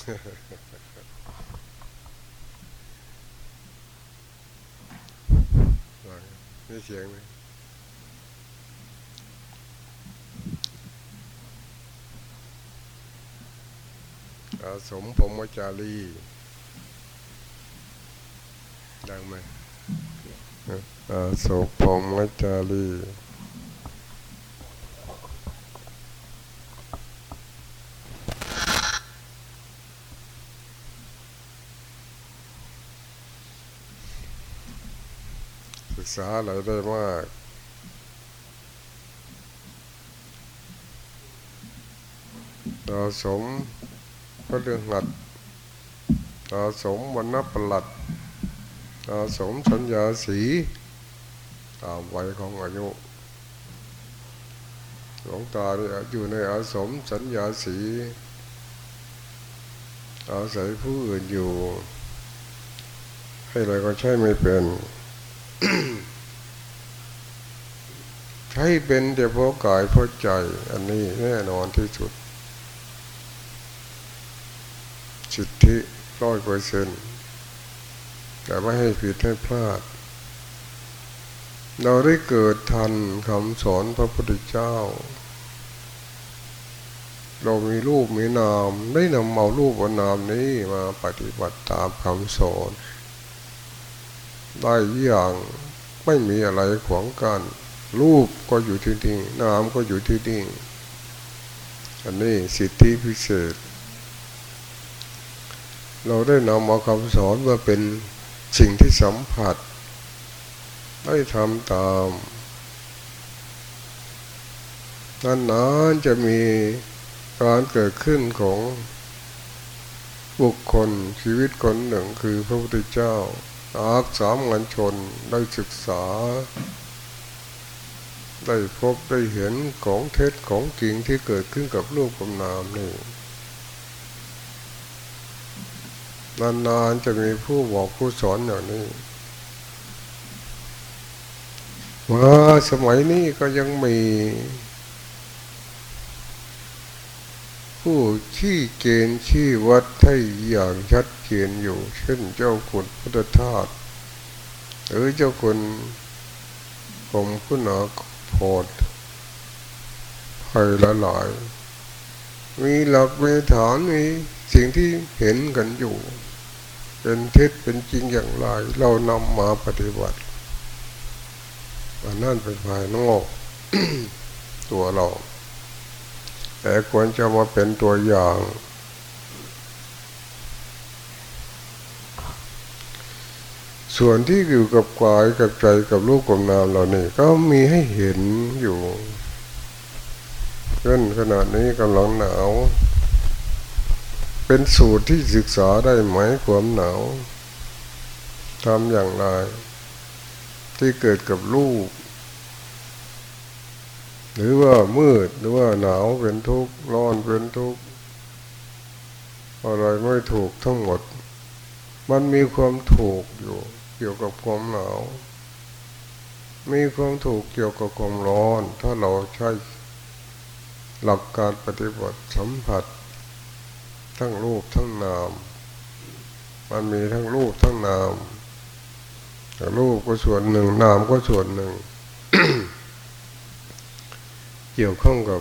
นี่เสียงไหมอาสมผมวจารีดังไหมอาสมผมวจารีศึก ษาอะไรได้มากอาสมก็เรื่องหัดอาสมวันนประหลัดอาสมสัญญาสีตามวัยของอายุหลวงตาอยู่ในอาสมสัญญาสีอาศัยผู้อื่นอยู่ ให้อะไรก็ใช่ไม่เป็น ใช้เป็นแต่เพาะกายเพราะใจ อันนี้แน่นอนที่สุด สิทธิร้อยเปอร์เซ็นแต่ไม่ให้ผิดให้พลาด เราได้เกิดทันคำสอนพระพุทธเจ้า เรามีรูปมีนามได้นำเอารูปนามนี้มาปฏิบัติตามคำสอนได้อย่างไม่มีอะไรขวางกัน รูปก็อยู่ที่นี่นามก็อยู่ที่นี่อันนี้สิทธิพิเศษ เราได้นำเอาคำสอนมาเป็นสิ่งที่สัมผัสได้ทำตามนานๆจะมีการเกิดขึ้นของบุคคลชีวิตคนหนึ่งคือพระพุทธเจ้าอาสามัญชนได้ศึกษา ได้พบได้เห็นของเท็จของจริงที่เกิดขึ้นกับรูปกับนามนี่นานๆจะมีผู้บอกผู้สอนอย่างนี้ว่าสมัยนี้ก็ยังมี ผู้ชี้เกณฑ์ชี้วัดให้อย่างชัดเจนอยู่ เช่นเจ้าคุณพุทธทาสหรือเจ้าคุณกรมคุณา โพดภัยละหลาย มีหลักมีฐานมีสิ่งที่เห็นกันอยู่ เป็นเท็จเป็นจริงอย่างไร เรานำมาปฏิบัติอันนั่นเป็นภายนอกตัวเรา แต่ควรจะมาเป็นตัวอย่าง ส่วนที่อยู่กับกายกับใจกับรูปกับนามเรานี่ก็มีให้เห็นอยู่เช่นขนาดนี้กำลังหนาว เป็นสูตรที่ศึกษาได้ไหมความหนาวทำอย่างไร ที่เกิดกับลูก หรือว่ามืดหรือว่าหนาวเป็นทุกข์ร้อนเป็นทุกข์อะไรไม่ถูกทั้งหมด มันมีความถูกอยู่ เกี่ยวกับความหนาว มีความถูกเกี่ยวกับความร้อน ถ้าเราใช้หลักการปฏิบัติสัมผัส ทั้งรูปทั้งนาม มันมีทั้งรูปทั้งนามแต่รูปก็ส่วนหนึ่งนามก็ส่วนหนึ่ง เกี่ยวข้องกับ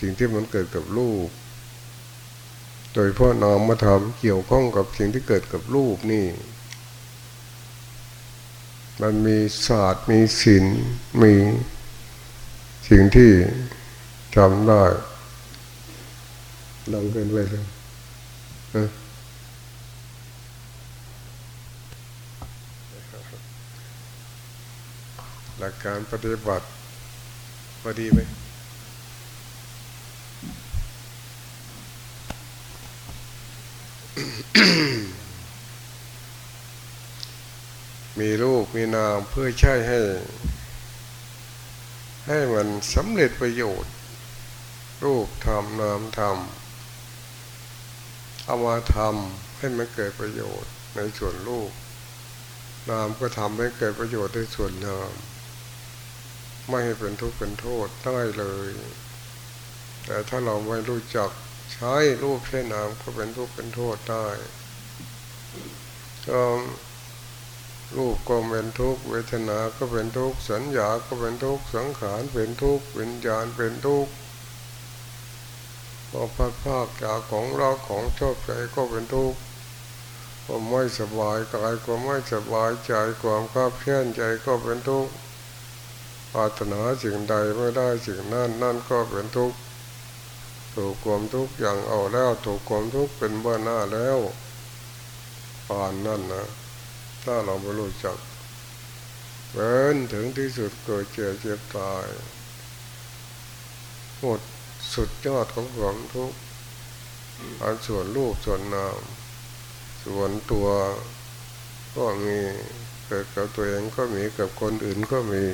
สิ่งที่มันเกิดกับรูป โดยเพราะนามมาทำเกี่ยวข้องกับสิ่งที่เกิดกับรูปนี่ มันมีศาสตร์มีศิลมีสิ่งที่จำได้ลองเกินไปเลยหลักการปฏิบัติพอดีไหมรูป มีนามเพื่อใช้ให้ ให้มันสำเร็จประโยชน์ รูปทำนามทำเอามาทำให้มันเกิดประโยชน์ในส่วนลูกนามก็ทำให้เกิดประโยชน์ในส่วนนามไม่ให้เป็นทุกข์เป็นโทษได้เลย แต่ถ้าเราไม่รู้จักใช้รูปใช้นามก็เป็นทุกข์เป็นโทษได้ก็ รูปก็เป็นทุกข์เวทนาก็เป็นทุกข์สัญญาก็เป็นทุกข์สังขารเป็นทุกข์วิญญาณเป็นทุกข์พอพัดภาคจากของเราของชอบใจก็เป็นทุกข์ความไม่สบายกายความไม่สบายใจความขับแค้นใจก็เป็นทุกข์ปรารถนาสิ่งใดไม่ได้สิ่งนั้นนั่นก็เป็นทุกข์ถูกความทุกข์อย่างเอาแล้วถูกความทุกข์เป็นเบื้องหน้าแล้วปานนั่นนะ ถ้าเราไม่รู้จักเป็นถึงที่สุดเกิดเจ็บเจ็บตายหมดสุดยอดของความทุกข์อันส่วนรูปส่วนนามส่วนตัวก็มีเกิดกับตัวเองก็มีกับคนอื่นก็มี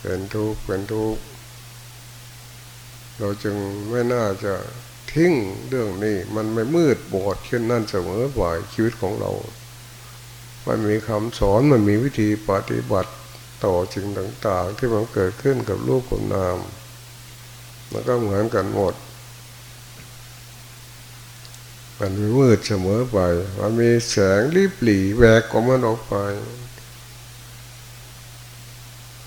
เป็นทุกข์เป็นทุกข์เราจึงไม่น่าจะทิ้งเรื่องนี้ มันไม่มืดบอดเช่นนั้นเสมอไปชีวิตของเรา มันมีคำสอนมันมีวิธีปฏิบัติต่อสิ่งต่าง ๆ ที่มันเกิดขึ้นกับรูปกับนามมันก็เหมือนกันหมด มันมีมืดเสมอไป มันมีแสงรีบหลีแวกของมันออกไป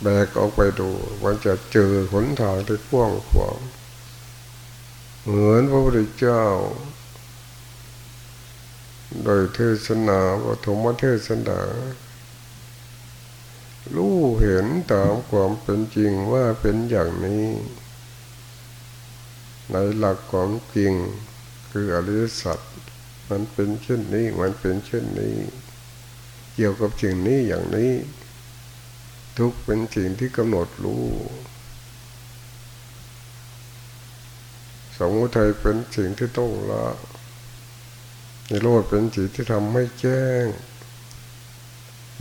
แบกออกไปดูมันจะเจอหนทางที่กว้างขวางเหมือนพระพุทธเจ้า โดยเทศนาปฐมเทศนารู้เห็นตามความเป็นจริงว่าเป็นอย่างนี้ ในหลักความจริงคืออริยสัจมันเป็นเช่นนี้มันเป็นเช่นนี้ เกี่ยวกับสิ่งนี้อย่างนี้ ทุกเป็นสิ่งที่กำหนดรู้ สมุทัยเป็นสิ่งที่ต้องละ นโลกเป็นสิ่งที่ทำให้แจ้ง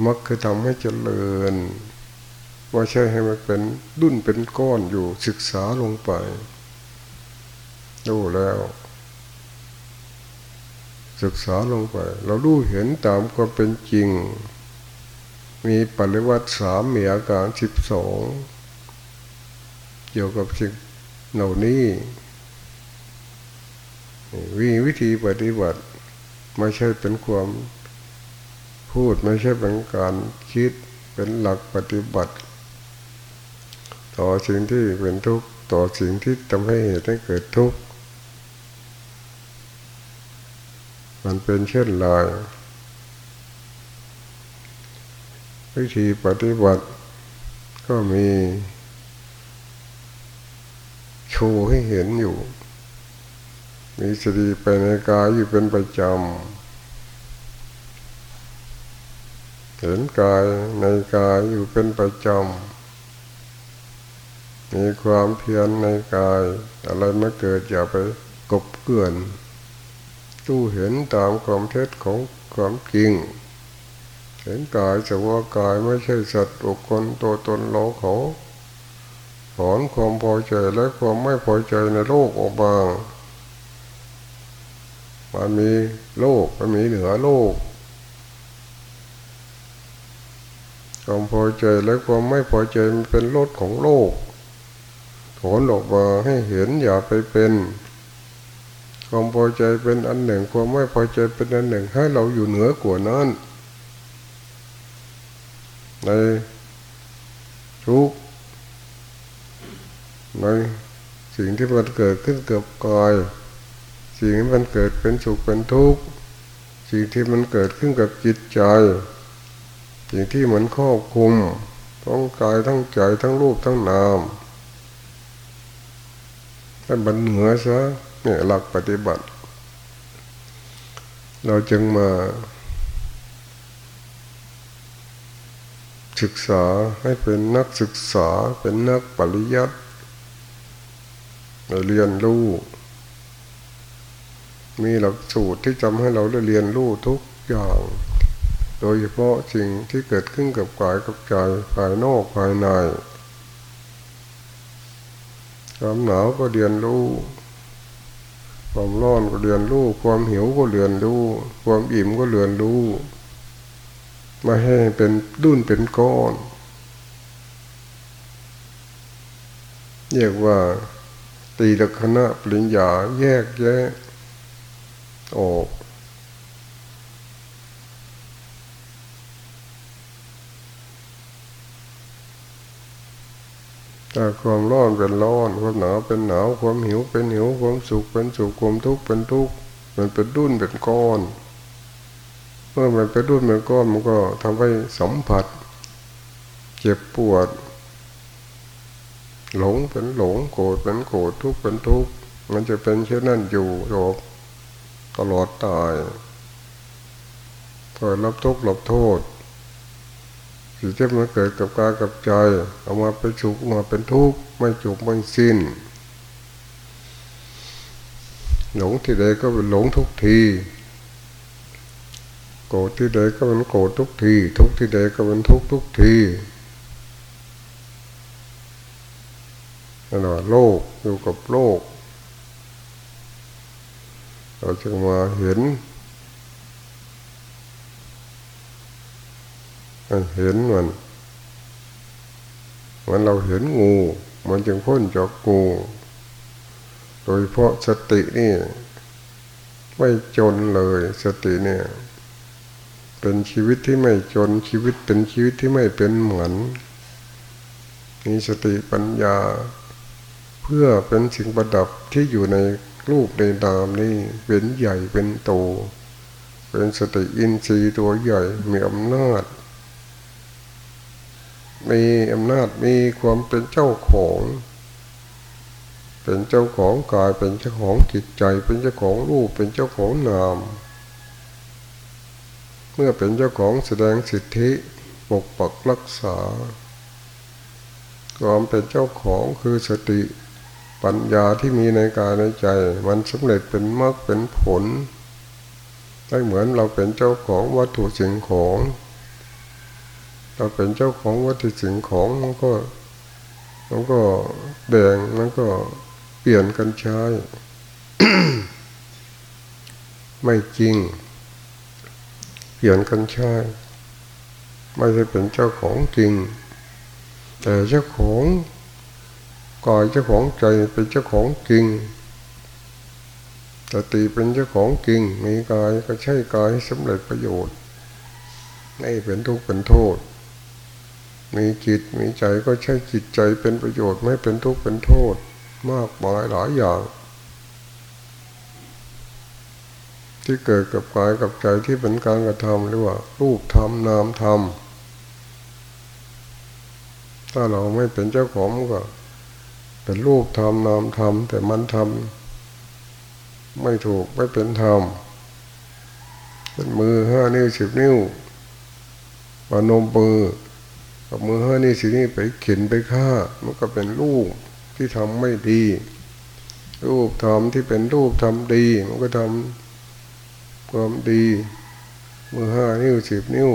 มักคือทำให้เจริญว่าใช่ให้มันเป็นดุนเป็นก้อนอยู่ศึกษาลงไปดูแล้ว ศึกษาลงไป เรารู้เห็นตามความเป็นจริง มีปริวัติสามมีอาการสิบสองเกี่ยวกับสิ่งเหล่านี้วิวิธีปฏิบัติ ไม่ใช่เป็นความพูดไม่ใช่เป็นการคิดเป็นหลักปฏิบัติ ต่อสิ่งที่เป็นทุกข์ต่อสิ่งที่ทำให้เหตุให้เกิดทุกข์มันเป็นเช่นไรวิธีปฏิบัติก็มีโชว์ให้เห็นอยู่ มีสติไปในกายอยู่เป็นประจำเห็นกายในกายอยู่เป็นประจำมีความเพียรในกาย อะไรมาเกิดอย่าไปกบเกลื่อนตู้เห็นตามความเท็จของความจริง เห็นกายจะว่ากายไม่ใช่สัตว์บุคคลตัวตนเราเขาถอนความพอใจและความไม่พอใจในโลกออกมา มันมีโลกมันมีเหนือโลกความพอใจและความไม่พอใจมันเป็นรถของโลกถอนออกมาให้เห็นอย่าไปเป็นความพอใจเป็นอันหนึ่ง ความไม่พอใจเป็นอันหนึ่ง ให้เราอยู่เหนือกว่านั้น ในทุกในสิ่งที่มันเกิดขึ้นเกับกาย สิ่งที่มันเกิดเป็นสุขเป็นทุกข์สิ่งที่มันเกิดขึ้นกับจิตใจ สิ่งที่เหมันครอบคุมทั้งกายทั้งใจทั้งรูปทั้งนามให้บันเหนือซะเนี่ยหลักปฏิบัติ เราจึงมาศึกษาให้เป็นนักศึกษาเป็นนักปริยัติเรียนรู้ มีหลักสูตรที่จำให้เราได้เรียนรู้ทุกอย่าง โดยเฉพาะสิ่งที่เกิดขึ้นกับกายกับใจภายนอกภายในความหนาวก็เรียนรู้ความร้อนก็เรียนรู้ความหิวก็เรียนรู้ ความอิ่มก็เรียนรู้มาให้เป็นดุนเป็นก้อนเรียกว่าตีลักษณะปริญญาแยกแยะ ออกถ้าความร้อนเป็นร้อนความหนาวเป็นหนาวความหิวเป็นหิวความสุขเป็นสุขความทุกข์เป็นทุกข์มันเป็นดุนเป็นก้อน เมื่อมันเป็นดุนเป็นก้อนมันก็ทำให้สัมผัส เจ็บปวด หลงเป็นหลงโกรธเป็นโกรธทุกข์เป็นทุกข์มันจะเป็นเช่นนั้นอยู่จบ ตลอดตายพอรับทุกข์รับโทษสิ่งที่มันเกิดกับกายกับใจเอามาเป็นสุขมาเป็นทุกข์ไม่จบไม่สิ้น หลงที่ใดก็เป็นหลงทุกทีโกรธที่ใดก็เป็นโกรธทุกที ทุกที่ใดก็เป็นทุกทุกทีนั่นแหละโลกอยู่กับโลก เราจึงมาเห็นเห็นมัน มันเราเห็นงู มันจึงพ้นจากงู โดยเพราะสตินี่ ไม่จนเลยสติเนี่ย เป็นชีวิตที่ไม่จนชีวิตเป็นชีวิตที่ไม่เป็นเหมือน มีสติปัญญา เพื่อเป็นสิ่งประดับที่อยู่ใน รูปในนามนี่เป็นใหญ่เป็นโต เป็นสติอินทรีย์ตัวใหญ่มีอำนาจ มีอำนาจมีความเป็นเจ้าของ เป็นเจ้าของกายเป็นเจ้าของจิตใจ เป็นเจ้าของรูปเป็นเจ้าของนาม เมื่อเป็นเจ้าของแสดงสิทธิปกปักรักษาความเป็นเจ้าของคือสติ ปัญญาที่มีในกายในใจ มันสำเร็จเป็นมรรคเป็นผลได้เหมือนเราเป็นเจ้าของวัตถุสิ่งของ เราเป็นเจ้าของวัตถุสิ่งของมันก็มันก็แบ่งมันก็เปลี่ยนกันใช้ ไม่จริง เปลี่ยนกันใช้ ไม่ใช่เป็นเจ้าของจริง แต่เจ้าของ กายเจ้าของใจเป็นเจ้าของจริงสติเป็นเจ้าของจริง มีกายก็ใช้กายสำเร็จประโยชน์ไม่เป็นทุกข์เป็นโทษ มีจิตมีใจก็ใช้จิตใจเป็นประโยชน์ไม่เป็นทุกข์เป็นโทษ มากมายหลายอย่าง ที่เกิดกับกายกับใจที่เป็นการกระทำหรือว่า รูปธรรมนามธรรมถ้าเราไม่เป็นเจ้าของก็ เป็นรูปธรรมนามธรรมแต่มันทำไม่ถูกไม่เป็นธรรมเป็นมือห้านิ้วสิบนิ้วปนมมือกับมือห้านี่สินี่ไปเข็นไปฆ่ามันก็เป็นรูปที่ทำไม่ดี รูปทำที่เป็นรูปทำดี มันก็ทำความดี มือห้านิ้วสิบนิ้ว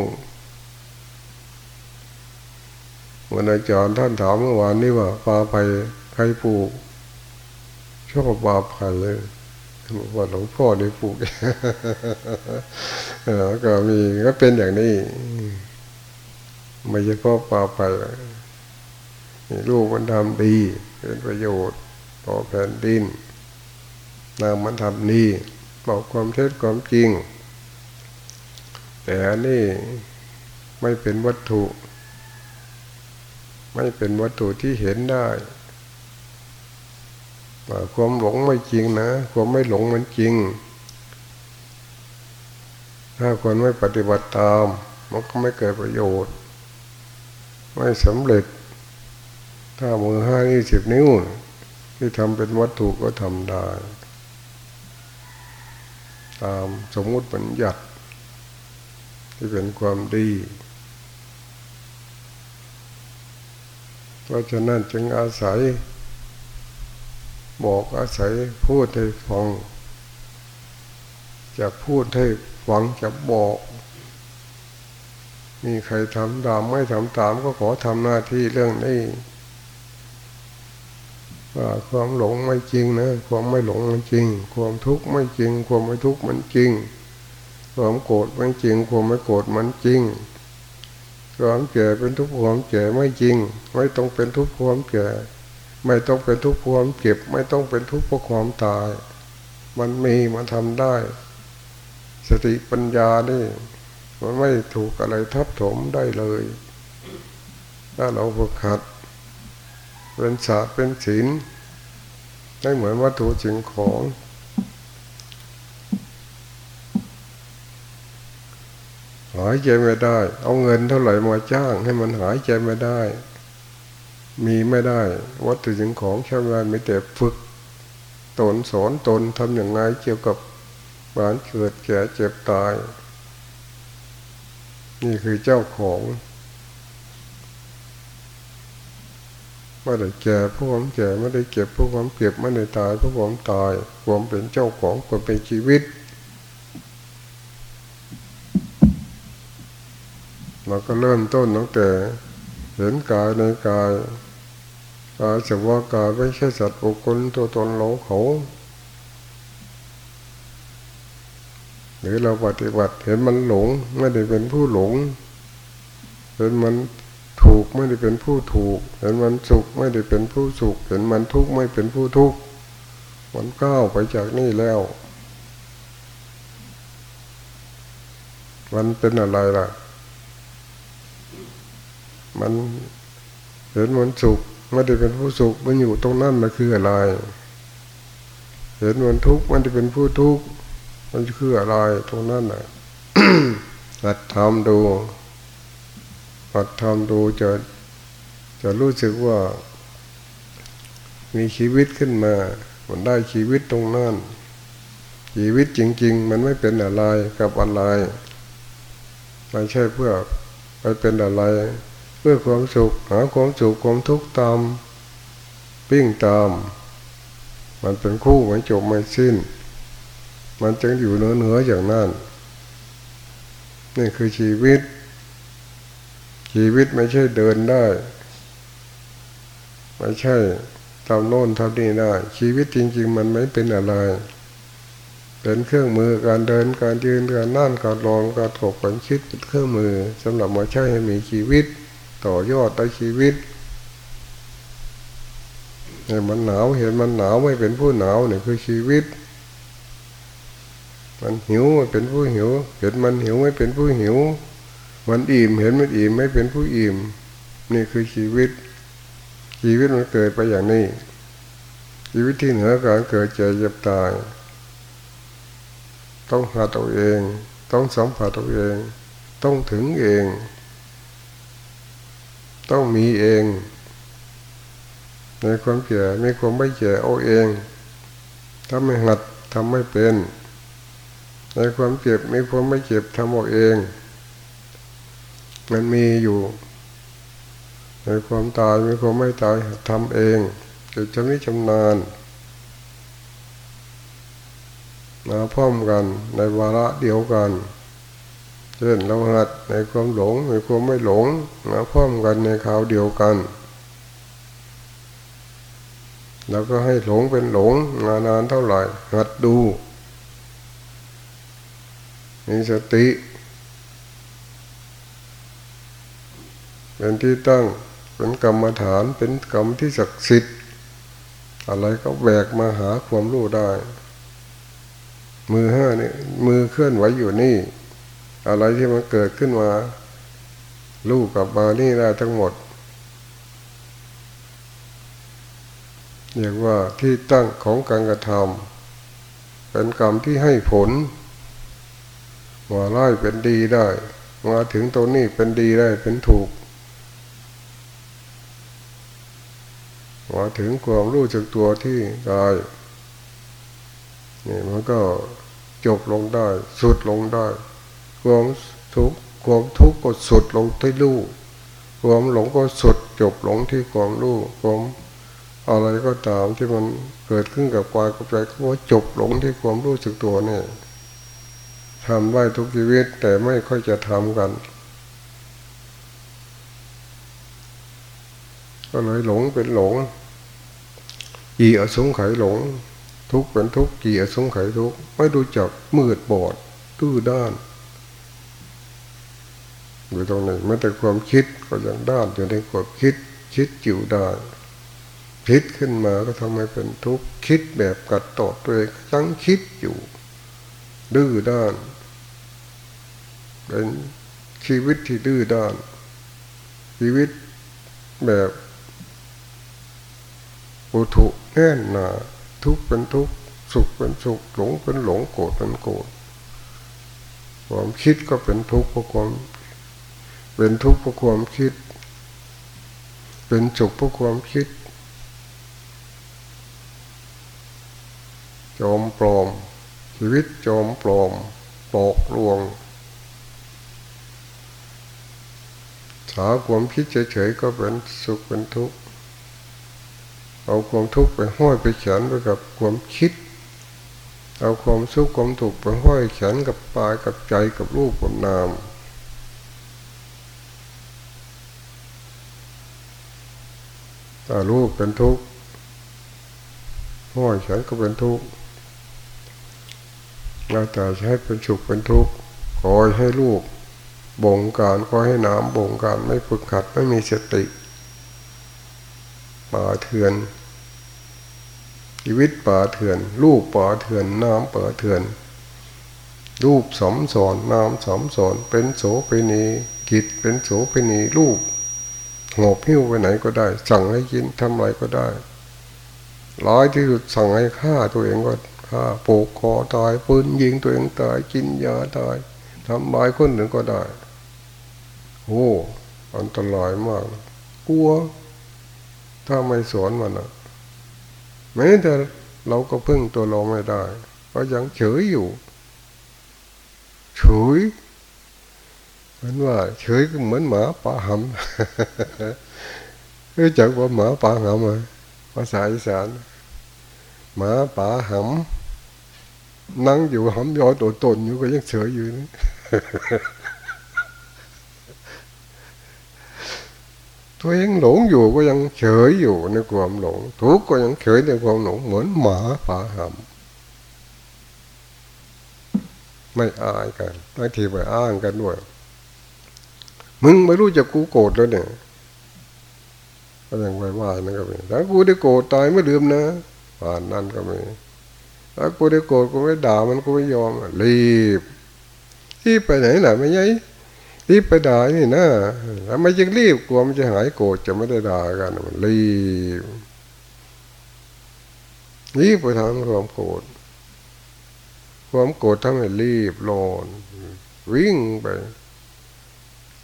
วันอาจารย์ท่านถามเมื่อวานนี้ว่าปลาไผ่ ใครปลูก ชอบปลาไผ่เลยบอกว่าหลวงพ่อได้ปลูกก็มีก็เป็นอย่างนี้ ไม่ใช่เพาะป่าไปลูกมันทำดี เป็นประโยชน์ ต่อแผ่นดินนางมันทำดีบอกความเท็จความจริง แต่อันนี้ไม่เป็นวัตถุ ไม่เป็นวัตถุที่เห็นได้ ความหลงไม่จริงนะความไม่หลงมันจริง ถ้าคนไม่ปฏิบัติตามมันก็ไม่เกิดประโยชน์ ไม่สำเร็จ ถ้ามือห้านี่สิบนิ้ว ที่ทำเป็นวัตถุก็ทำได้ ตามสมมุติปัญญัติที่เป็นความดี เพราะฉะนั้นจึงอาศัย บอกอาศัยพูดให้ฟัง จะพูดให้ฟังจะบอก มีใครทำตามไม่ทำตามก็ขอทำหน้าที่เรื่องนี้ว่าความหลงไม่จริงนะความไม่หลงมันจริง ความทุกข์ไม่จริง ความไม่ทุกข์มันจริง ความโกรธไม่จริง ความไม่โกรธมันจริงความเจ็บเป็นทุกข์ความเจ็บไม่จริง ไม่ต้องเป็นทุกข์ความเจ็บ ไม่ต้องเป็นทุกข์ความเจ็บ ไม่ต้องเป็นทุกข์เพราะความตาย มันมีมันทำได้ สติปัญญานี่ มันไม่ถูกอะไรทับถมได้เลย ถ้าเราฝึกหัด เป็นศาสตร์เป็นศิลป์ไม่เหมือนวัตถุสิ่งของหายใจไม่ได้ เอาเงินเท่าไหร่มาจ้างให้มันหายใจไม่ได้ มีไม่ได้ วัตถุสิ่งของใช้ไม่ได้ไม่แต่ฝึก ตนสอนตนทำอย่างไรเกี่ยวกับบ้านเกิดแก่เจ็บตาย นี่คือเจ้าของไม่ได้แก่ผู้ผมแก่ไม่ได้เก็บผู้ผมเก็บไม่ได้ตายผู้ผมตายผมเป็นเจ้าของผมเป็นชีวิตเราก็เริ่มต้นตั้งแต่เห็นกายในกาย กายสักว่ากายไม่ใช่สัตว์บุคคลตัวตนเราเขาหรือเราปฏิบัติเห็นมันหลง ไม่ได้เป็นผู้หลง เห็นมันถูกไม่ได้เป็นผู้ถูก เห็นมันสุขไม่ได้เป็นผู้สุข เห็นมันทุกข์ไม่เป็นผู้ทุกข์มันก้าวไปจากนี่แล้ว มันเป็นอะไรล่ะ มันเห็นมันสุข ไม่ได้เป็นผู้สุขมันอยู่ตรงนั้นมันคืออะไร เห็นมันทุกข์มันจะเป็นผู้ทุกข์มันคืออะไรตรงนั้นน่ะหัดทำดูหัดทำดูจะจะรู้สึกว่า มีชีวิตขึ้นมา มันได้ชีวิตตรงนั้นชีวิตจริง ๆ มันไม่เป็นอะไรกับอะไรไม่ใช่เพื่อไปเป็นอะไร พื่อความสุขหาความสุขความทุกข์ตามปิ้งตาม มันเป็นคู่ไม่จบไม่สิ้น มันจึงอยู่เหนือเหนืออย่างนั้นนี่คือชีวิต ชีวิตไม่ใช่เดินได้ ไม่ใช่ทำโน่นทำนี่ได้ ชีวิตจริง ๆ มันไม่เป็นอะไรเป็นเครื่องมือการเดินการยืนการนั่งการลองการถกการคิดเป็นเครื่องมือสำหรับมาใช้ให้มีชีวิต ต่อยอดในชีวิตเห็นมันหนาวเห็นมันหนาวไม่เป็นผู้หนาวนี่คือชีวิต มันหิวไม่เป็นผู้หิว เห็นมันหิวไม่เป็นผู้หิว มันอิ่มเห็นมันอิ่มไม่เป็นผู้อิ่ม นี่คือชีวิต ชีวิตมันเกิดไปอย่างนี้ ชีวิตที่เหนือการเกิดเจ็บเจ็บตาย ต้องหาตัวเอง ต้องสัมผัสตัวเอง ต้องถึงเอง ต้องมีเอง ในความเก่มีความไม่เก่เอาเอง ถ้าไม่หัดทำไม่เป็น ในความเจ็บไมีความไม่เจ็บทำเอาเอง มันมีอยู่ในความตายมีความไม่ตายทำเองจะจะไม่ชำนาญมาพร้อมกันในวาระเดียวกัน เช่นเราหัดในความหลงในความไม่หลงมาพร้อมกันในข่าวเดียวกัน แล้วก็ให้หลงเป็นหลงมานานเท่าไหร่หัดดูมีสติ เป็นที่ตั้งเป็นกรรมฐานเป็นกรรมที่ศักดิ์สิทธิ์อะไรก็แบกมาหาความรู้ได้ มือห้านี่มือเคลื่อนไหวอยู่นี่ อะไรที่มันเกิดขึ้นมา ลูกกับมานี่ได้ทั้งหมดเรียกว่าที่ตั้งของการกระทำเป็นกรรมที่ให้ผลมาไล่เป็นดีได้ มาถึงตรงนี้เป็นดีได้เป็นถูกมาถึงความรู้จักตัวที่กายนี่มันก็จบลงได้ สุดลงได้ ความทุกข์ความทุกข์ก็สุดลงที่รู้ความหลงก็สุดจบลงที่ความรู้ความอะไรก็ตามที่มันเกิดขึ้นกับกายกับใจก็จบลงที่ความรู้สึกตัวนี่ทำได้ทุกชีวิตแต่ไม่ค่อยจะทำกัน ก็เลยหลงเป็นหลงกี่อสงไขยหลง ทุกเป็นทุกกี่อสงไขยทุกไม่ดูจักมืดบอดตื้อด้าน อยู่ตรงนี้ไม่แต่ความคิดก็ยังด้านอยู่ในความคิด คิดจิ๋วได้คิดขึ้นมาก็ทำให้เป็นทุกข์คิดแบบกัดตอดตัวเองยังคิดอยู่ดื้อด้าน เป็นชีวิตที่ดื้อด้าน ชีวิตแบบอุถุแน่นหนาทุกข์เป็นทุกข์สุขเป็นสุขหลงเป็นหลงโกรธเป็นโกรธความคิดก็เป็นทุกข์เพราะความ เป็นทุกข์เพราะความคิด เป็นสุขเพราะความคิดจอมปลอม ชีวิตจอมปลอมปลอกลวงหาความคิดเฉยๆก็เป็นสุขเป็นทุกข์เอาความทุกข์ไปห้อยไปเขียนไปกับความคิด เอาความสุขความทุกข์ไปห้อยเขียนกับปายกับใจกับรูปกับนาม ถ้ารูปเป็นทุกข์ห้อยเขียนก็เป็นทุกข์เราแต่ใช้เป็นสุขเป็นทุกข์คอยให้รูปบงการก็ให้น้ำบงการไม่ฝึกขัดไม่มีสติป่าเถื่อน ชีวิตป่าเถื่อนรูปป่าเถื่อนน้ำป่าเถื่อน รูปสมสอนน้ำสมสอนเป็นโสเปนีกิจเป็นโสเปนีรูป หอบหิ้วไปไหนก็ได้ สั่งให้กินทำอะไรก็ได้ร้ายที่สุดสั่งให้ฆ่าตัวเองก็ฆ่าปลูกคอตายปืนยิงตัวเองตายกินยาตายทำลายคนหนึ่งก็ได้โอ้อันตรายมาก กลัว ถ้าไม่สอนมันอะแม้แต่เราก็พึ่งตัวเราไม่ได้ ก็ยังเฉยอยู่ เฉย มือนว่าเฉยก็เหมือนหมาป่าหำรู้จักว่าหมาป่าหำไหมภาษาอีสาน หมาป่าหำนั่งอยู่หำยอตัวตนอยู่ก็ยังเฉยอยู่นะตัวเองหลงอยู่ก็ยังเฉยอยู่ในความหลง ทุกข์ก็ยังเฉยในความหลงเหมือนหมาป่าหำไม่อายกันบางทีไปอ้างกันด้วย มึงไม่รู้จะกูโกรธแล้วเนี่ยก็ยังไว้ว่านั่นก็มีถ้ากูได้โกรธตายไม่ลืมนะผ่านนั่นก็มีถ้ากูได้โกรธกูไม่ด่ามันกูไม่ยอมรีบที่ไปไหนล่ะไม่ยัยรีบไปด่านี่นะทำไมจึงรีบกลัวมันจะหายโกรธจะไม่ได้ด่ากันมันรีบรีบไปทำความโกรธความโกรธทำให้รีบร้อนวิ่งไป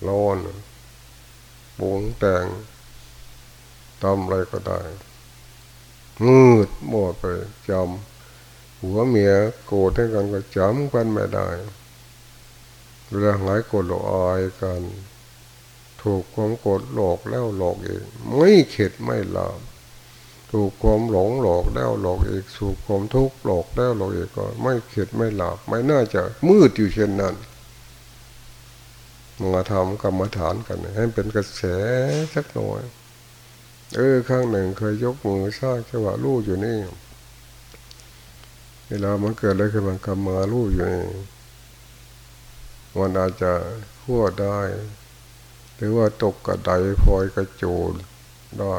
ร้อนปวงแต่งทำอะไรก็ได้มืดหมดไปจำหัวเมียโกรธให้กันก็จำกันไม่ได้เวลาหายโกรธหลอกอายกัน ถูกความโกรธหลอกแล้วหลอกอีกไม่เข็ดไม่ลามถูกความหลงหลอกแล้วหลอกอีกถูกความทุกข์หลอกแล้วหลอกอีกก็ ไม่เข็ดไม่หลับไม่น่าจะมืดอยู่เช่นนั้น มาทำกรรมฐานกัน ให้เป็นกระแสสักหน่อย เออ ข้างหนึ่งเคยยกมือสร้างจังหวะลู่อยู่นี่ เวลามันเกิดอะไรขึ้นมันกำมาลู่อยู่นี่มันอาจจะขั้วได้ หรือว่าตกกระไดพลอยกระโจนได้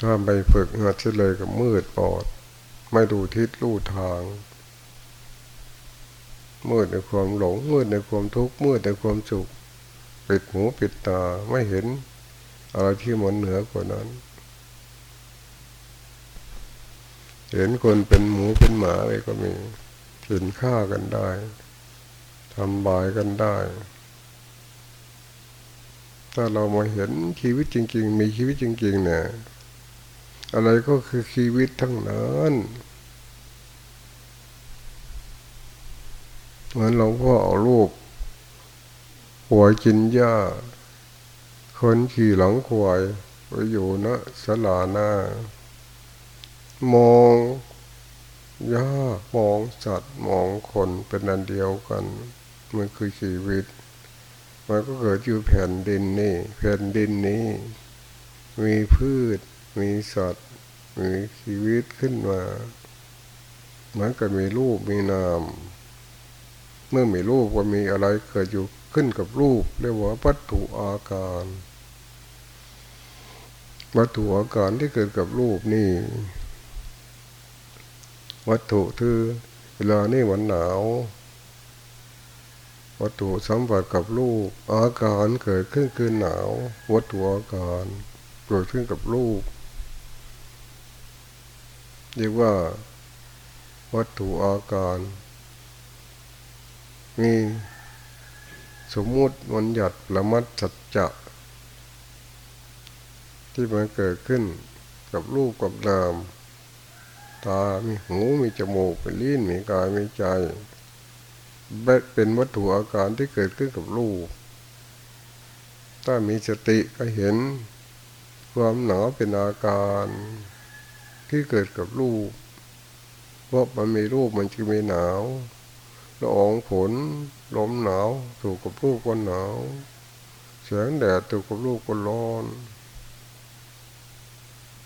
ถ้าไปฝึกหัดเลยกับมืดปอด ไม่ดูทิศลู่ทาง มืดในความหลง มืดในความทุกข์มืดในความสุขปิดหูปิดตาไม่เห็น อะไรที่มันเหนือกว่านั้น เห็นคนเป็นหมูเป็นหมาอะไรก็มีกินข้ากันได้ทำบายกันได้ ถ้าเรามาเห็นชีวิตจริง ๆ มีชีวิตจริง ๆ เนี่ยอะไรก็คือชีวิตทั้งนั้น เหมือนหลวงพ่อเอาลูกหัวกินหญ้าคนขี่หลังควายไปอยู่นะสลาหน้ามองยามองสัตว์มองคนเป็นอันเดียวกัน มันคือชีวิต มันก็เกิดอยู่แผ่นดินนี่ แผ่นดินนี้ มีพืช มีสัตว์ มีชีวิตขึ้นมา มันก็มีรูปมีนาม เมื่อมีรูปก็มีอะไรเกิดอยู่ขึ้นกับรูปเรียกว่าวัตถุอาการ วัตถุอาการที่เกิดกับรูปนี่ วัตถุคือเวลานี่มันหนาว วัตถุสัมผัสกับรูป อาการเกิดขึ้นคือหนาว วัตถุอาการเกิดขึ้นกับรูปเรียกว่า วัตถุอาการ มีสมมุติมันหยัดละมัดจัดจะ ที่มันเกิดขึ้นกับรูปกับนาม ตา มีหูมีจมูกมีลิ้นมีกายมีใจ เป็นวัตถุอาการที่เกิดขึ้นกับรูป ถ้ามีสติก็เห็นความหนาวเป็นอาการที่เกิดกับรูป เพราะมันมีรูปมันจึงมีหนาว ละอองฝนลมหนาวถูกกับรูปก็หนาวแสงแดดถูกกับรูปก็ร้อน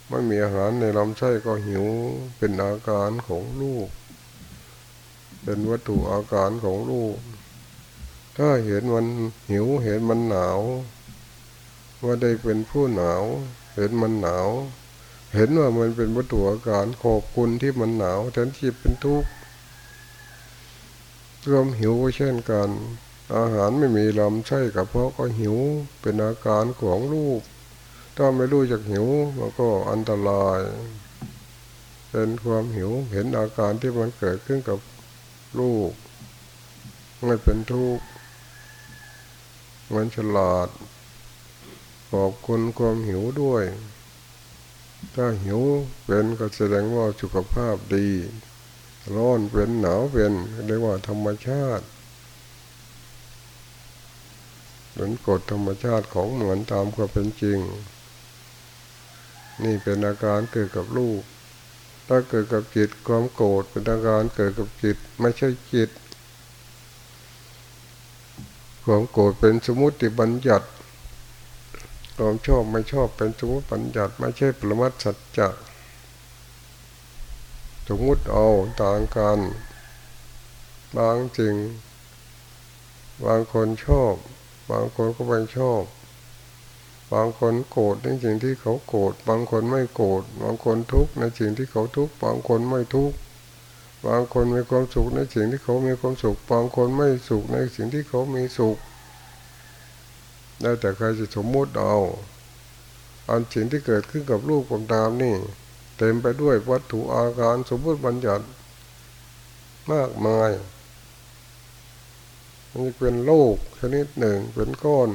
ไม่มีอาหารในลำไส้ก็หิวเป็นอาการของลูก เป็นวัตถุอาการของลูก ถ้าเห็นมันหิวเห็นมันหนาว ว่าได้เป็นผู้หนาว เห็นมันหนาว เห็นว่ามันเป็นวัตถุอาการขอบคุณที่มันหนาวแทนที่เป็นทุกข์ รวมหิวก็เช่นกัน อาหารไม่มีลำไส้กับเพราะก็หิวเป็นอาการของลูกถ้าไม่รู้จักหิวมันก็อันตราย เป็นความหิวเห็นอาการที่มันเกิดขึ้นกับลูกไม่เป็นทุกข์มันฉลาดขอบคุณความหิวด้วย ถ้าหิวเป็นก็แสดงว่าสุขภาพดี ร้อนเป็นหนาวเป็นเรียกว่าธรรมชาติเหมือนกฎธรรมชาติของเหมือนตามความเป็นจริง นี่เป็นอาการเกิดกับลูก ถ้าเกิดกับจิตความโกรธเป็นอาการเกิดกับจิตไม่ใช่จิต ความโกรธเป็นสมมติบัญญัติความชอบไม่ชอบเป็นสมมติบัญญัติ ไม่ใช่ปรมัตสัจจะ มมติเอาต่างกัน บางจริง บางคนชอบ บางคนก็ไม่ชอบ บางคนโกรธในสิ่งที่เขาโกรธบางคนไม่โกรธบางคนทุกข์ในสิ่งที่เขาทุกข์บางคนไม่ทุกข์บางคนมีความสุขในสิ่งที่เขามีความสุข บางคนไม่สุขในสิ่งที่เขามีสุข ได้แต่ใครจะสมมติเอาอันสิ่งที่เกิดขึ้นกับรูปกับนามนี่ เต็มไปด้วยวัตถุอาการสมมติบัญญัติมากมายนี่เป็นโลกชนิดหนึ่งเป็นก้อน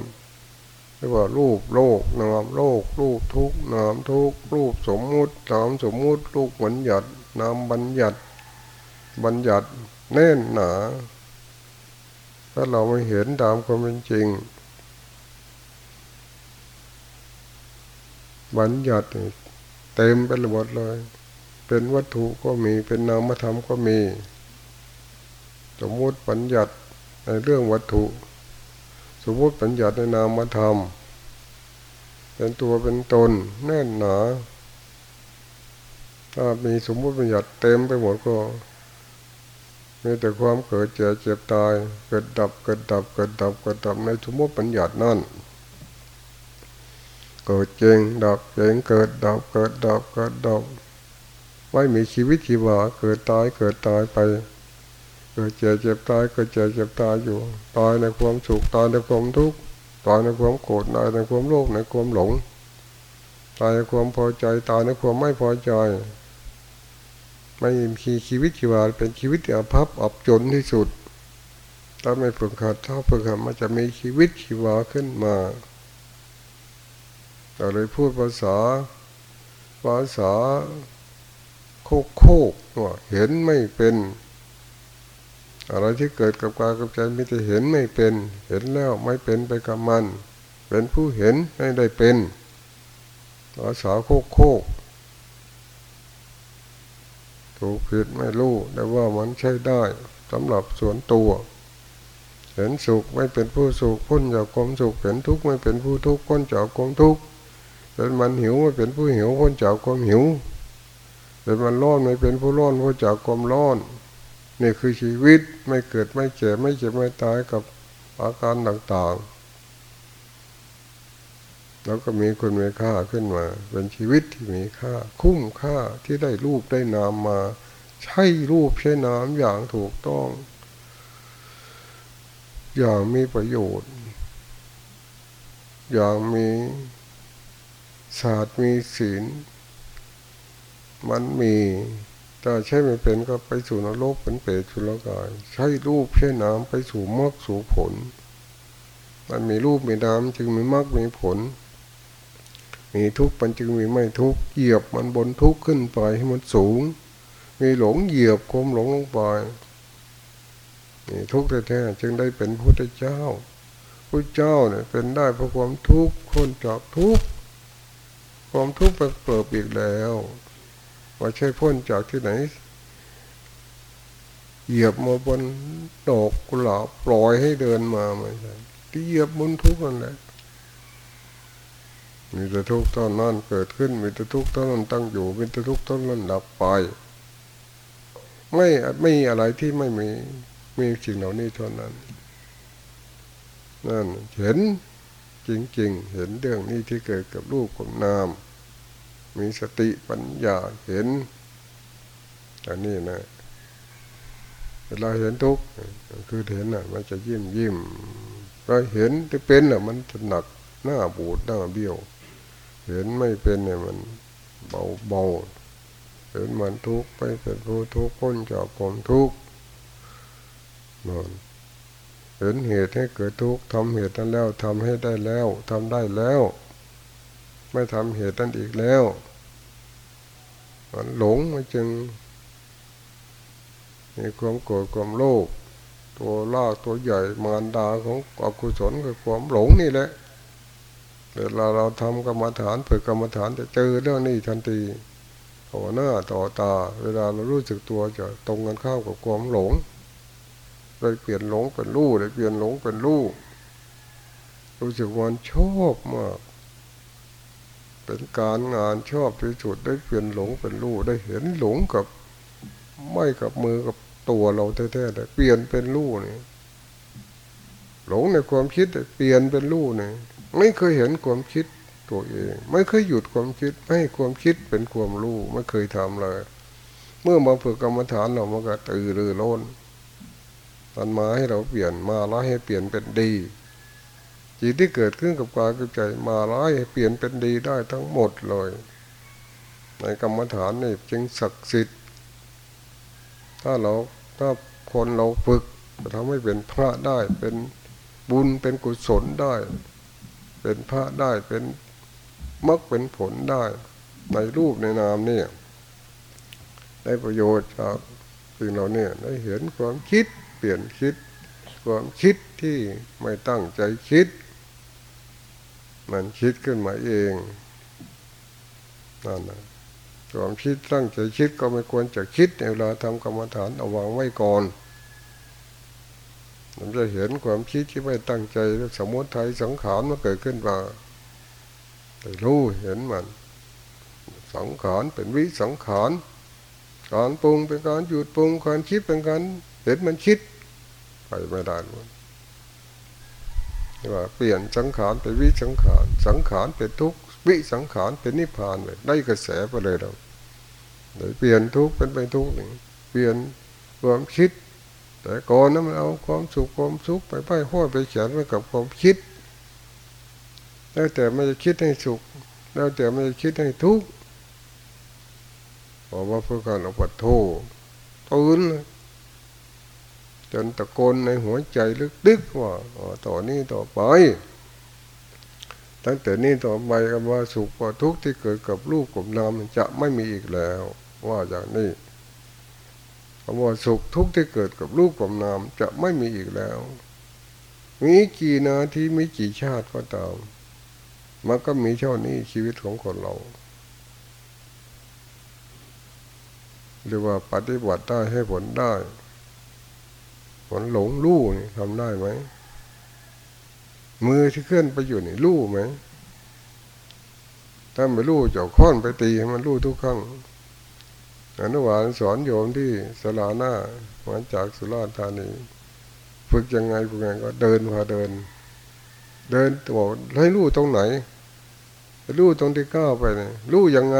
เรียกว่ารูปโลกนามโลก รูปทุกนามทุกรูปสมมุตินามสมมุติรูปบัญญัตินามบัญญัติบัญญัติแน่นหนา ถ้าเราไม่เห็นตามความเป็นจริง บัญญัติ เต็มไปหมดเลย เป็นวัตถุก็มีเป็นนามธรรมก็มี สมมุติบัญญัติในเรื่องวัตถุ สมมติปัญญาในนามธรรม เป็นตัวเป็นตนแน่นหนา ถ้ามีสมมติปัญญาเต็มไปหมดก็มีแต่ความเกิดเจ็บเจ็บตาย เกิดดับเกิดดับเกิดดับเกิดดับในสมมติปัญญานั่น เกิดเจงดับเจงเกิดดับเกิดดับเกิดดับไม่มีชีวิตชีวาเกิดตายเกิดตายไป เกิดเจ็บเจ็บตายเกิดเจ็บเจ็บตายอยู่ตายในความสุขตายในความทุกข์ตายในความโกรธตายในความโลภในความหลง ตายในความพอใจตายในความไม่พอใจ ไม่มีชีวิตชีวาเป็นชีวิตที่อภัพอับจนที่สุดถ้าไม่ฝึกหัดถ้าฝึกหัดมันจะมีชีวิตชีวาขึ้นมา เราเลยพูดภาษา ภาษาโคกโคกว่าเห็นไม่เป็น อะไรที่เกิดกับกายกับใจมีแต่เห็นไม่เป็น เห็นแล้วไม่เป็นไปกับมัน เป็นผู้เห็นไม่ได้เป็น ภาษาโคกโคกถูกผิดไม่รู้แต่ว่ามันใช้ได้สำหรับส่วนตัว เห็นสุขไม่เป็นผู้สุขพ้นจากความสุขเห็นทุกข์ไม่เป็นผู้ทุกข์พ้นจากความทุกข์ เห็นมันหิวไม่เป็นผู้หิวพ้นจากความหิวเห็นมันร้อนไม่เป็นผู้ร้อนพ้นจากความร้อน นี่คือชีวิตไม่เกิดไม่เจ็บไม่เจ็บไม่ตายกับอาการต่างๆ แล้วก็มีคุณมีค่าขึ้นมา เป็นชีวิตที่มีค่า คุ้มค่าที่ได้รูปได้นามมา ใช้รูปใช้นามอย่างถูกต้อง อย่างมีประโยชน์ อย่างมี ศาสตร์มีศีล มันมีถ้าใช้ไม่เป็นก็ไปสู่นรกเป็นเปรตสุรกายใช้รูปใช้นามไปสู่มรรคสู่ผล มันมีรูปมีนามจึงมีมรรคมีผล มีทุกข์มันจึงมีไม่ทุกข์เหยียบมันบนทุกข์ขึ้นไปให้มันสูง มีหลงเหยียบความหลงลงไปมีทุกข์แท้ๆจึงได้เป็นพระพุทธเจ้าพระเจ้าเนี่ยเป็นได้เพราะความทุกข์คนจากทุกข์ ความทุกข์ไปเปิดอีกแล้วว่าใช่พ้นจากที่ไหน เหยียบมาบนดอกกุหลาบปล่อยให้เดินมาไม่ใช่เหยียบบนทุกข์นั่นแหละมีแต่ทุกข์ตอนนั้นเกิดขึ้น มีแต่ทุกข์ตอนนั้นตั้งอยู่ มีแต่ทุกข์ตอนนั้นดับไป ไม่ไม่อะไรที่ไม่มีมีสิ่งเหล่านี้เท่านั้นนั่นเห็น จริงๆ เห็นเรื่องนี้ที่เกิดกับรูปกับนาม มีสติปัญญาเห็นอันนี้นะเวลาเห็นทุกข์คือเห็นอะ มันจะยิ้มยิ้มเราเห็นที่เป็นอะ มันจะหนักหน้าบูดหน้าเบี้ยว เห็นไม่เป็นเนี่ยมันเบาเบาเห็นมันทุกข์ไปเป็นผู้ทุกข์พ้นจากความทุกข์นอน เห็นเหตุให้เกิดทุกข์ทำเหตุนั้นแล้วทำให้ได้แล้วทำได้แล้ว ไม่ทำเหตุนั้นอีกแล้ว มันหลงมันจึงมีความโกรธความโลภตัวลากตัวใหญ่มารดาของอกุศลคือความหลงนี่แหละเวลาเราทำกรรมฐานฝึกกรรมฐานจะเจอเรื่องนี้ทันทีต่อหน้าต่อตา เวลาเรารู้สึกตัวจะตรงกันข้ามกับความหลง เลยเปลี่ยนหลงเป็นรู้เลยเปลี่ยนหลงเป็นรู้รู้สึกวันชอบมาก เป็นการงานชอบที่สุดได้เปลี่ยนหลงเป็นรู้ได้เห็นหลงกับไม่กับมือกับตัวเราแท้ๆแต่เปลี่ยนเป็นรู้นี่หลงในความคิดเปลี่ยนเป็นรู้นี่ไม่เคยเห็นความคิดตัวเอง ไม่เคยหยุดความคิดไม่ให้ความคิดเป็นความรู้ไม่เคยทำเลย เมื่อมาฝึกกรรมฐานเรามันก็ตื่นรือร้น ตอนมาให้เราเปลี่ยนมาล้ให้เปลี่ยนเป็นดีจิตที่เกิดขึ้นกับกายกับใจมาล้ให้เปลี่ยนเป็นดีได้ทั้งหมดเลย ในกรรมฐานนี่จึงศักดิ์สิทธิ์ ถ้าเราถ้าคนเราฝึกจะทำให้เป็นพระได้เป็นบุญเป็นกุศลได้ เป็นพระได้เป็นมรรคเป็นผลได้ ในรูปในนามเนี่ยได้ประโยชน์จากสิ่งเราเนี่ยได้เห็นความคิด เปลี่ยนคิด ความคิดที่ไม่ตั้งใจคิด มันคิดขึ้นมาเองนั่นนะความคิดตั้งใจคิดก็ไม่ควรจะคิดในเวลาทำกรรมฐานเอาวางไว้ก่อนมันจะเห็นความคิดที่ไม่ตั้งใจสมมติไทยสังขารมันเกิดขึ้นมาแต่รู้เห็นมัน สังขารเป็นวิสังขารการปรุงเป็นการหยุดปรุงการคิดเป็นการ เห็นมันคิดไปไม่ได้เลยว่าเปลี่ยนสังขารเป็นวิสังขาร สังขารเป็นทุกข์วิสังขารเป็นนิพพานเลยได้กระแสไปเลยเราเปลี่ยนทุกข์เป็นไปทุกข์หนึ่งเปลี่ยนความคิด แต่ก่อนนั้นมันเอาความสุขความสุขไปไปห้อยไปเขียนไว้กับความคิด แล้วแต่ไม่จะคิดให้สุข แล้วแต่ไม่จะคิดให้ทุกข์บอกว่าเพื่อการอปัตโทตื่น จนตะโกนในหัวใจลึกๆว่าต่อนี้ต่อไป ตั้งแต่นี้ต่อไปคำว่าสุขว่าทุกข์ที่เกิดกับรูปกับนามจะไม่มีอีกแล้ว ว่าอย่างนี้คำว่าสุขทุกข์ที่เกิดกับรูปกับนามจะไม่มีอีกแล้ว มีกี่นาทีมีกี่ชาติก็ตามมันก็มีเท่านี้ชีวิตของคนเราหรือว่าปฏิบัติได้ให้ผลได้ ผลหลงรู้นี่ทำได้ไหมมือที่เคลื่อนไปอยู่นี่รู้ไหมถ้าไม่รู้จะค้อนไปตีให้มันรู้ทุกครั้งอนุวานสอนโยมที่สลาหน้ามาจากสุราษฎร์ธานี ฝึกยังไงฝึกยังไงก็เดินพาเดิน เดินบอกให้รู้ตรงไหนรู้ตรงที่ก้าวไปเนี่ยรู้ยังไง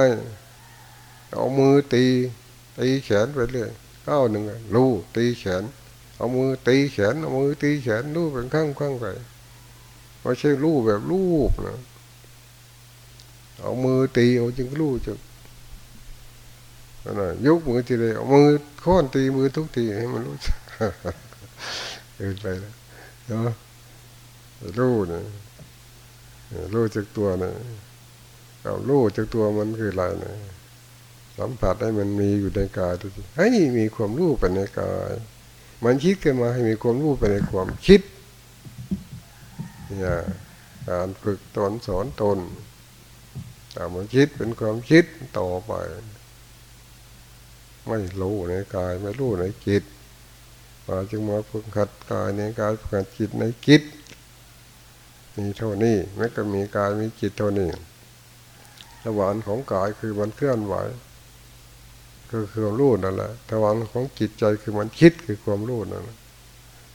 เอามือตีตีแขนไปเรื่อยก้าวหนึ่งอะรู้ตีแขน เอามือตีแขนเอามือตีแขนรู้เป็นข้างข้างไปไม่ใช่รู้แบบรูปนะเอามือตีเอาจึงรู้จึงนะยกมือทีเดียวเอามือค้อนตีมือทุกทีให้มันรู้เดินไปแล้วเนาะรู้เนี่ยรู้จากตัวเนี่ยเอารู้จากตัวมันคืออะไรเนี่ยสัมผัสให้มันมีอยู่ในกายตัวจริงให้มีความรู้ไปในกาย มันคิดขึ้นมาให้มีความรู้ไปในความคิดเนี่ยการฝึกตนสอนตนแต่มันคิดเป็นความคิดต่อไป ไม่รู้ในกายไม่รู้ในจิตมาจึงมาฝึกขัดกายในกายฝึกขัดจิตในจิตมีเท่านี้แม้ก็มีกายมีจิตเท่านี้สวรรค์ของกายคือมันเคลื่อนไหว ก็คือความรู้นั่นแหละสวรรของจิตใจคือมันคิดคือความรู้นั่นแหละ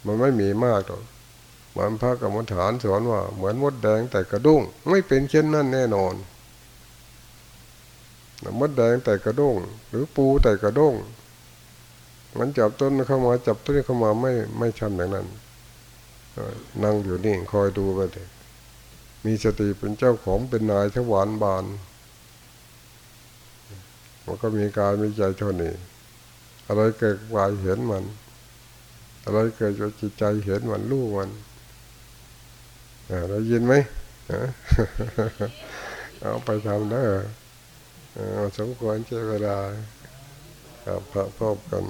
มันไม่มีมากหรอกมันพระกรรมฐานสอนว่า เหมือนมดแดงแต่กระดุ้ง ไม่เป็นเช่นนั้นแน่นอนมดแดงแต่กระด้ง หรือปูแต่กระด้ง มันจับต้นเข้ามาจับต้นเข้ามาไม่ไม่ทำอย่างนั้นนั่งอยู่นี่คอยดูไปเลยมีสติเป็นเจ้าของเป็นนายทวารบาน มันก็มีการมีใจเท่านี้ อะไรเกิดวายเห็นมัน อะไรเกิดจากจิตใจเห็นมันรู้มันได้ยินไหมเอาไปทำได้สมควรใช้เวลากับพระพบกัน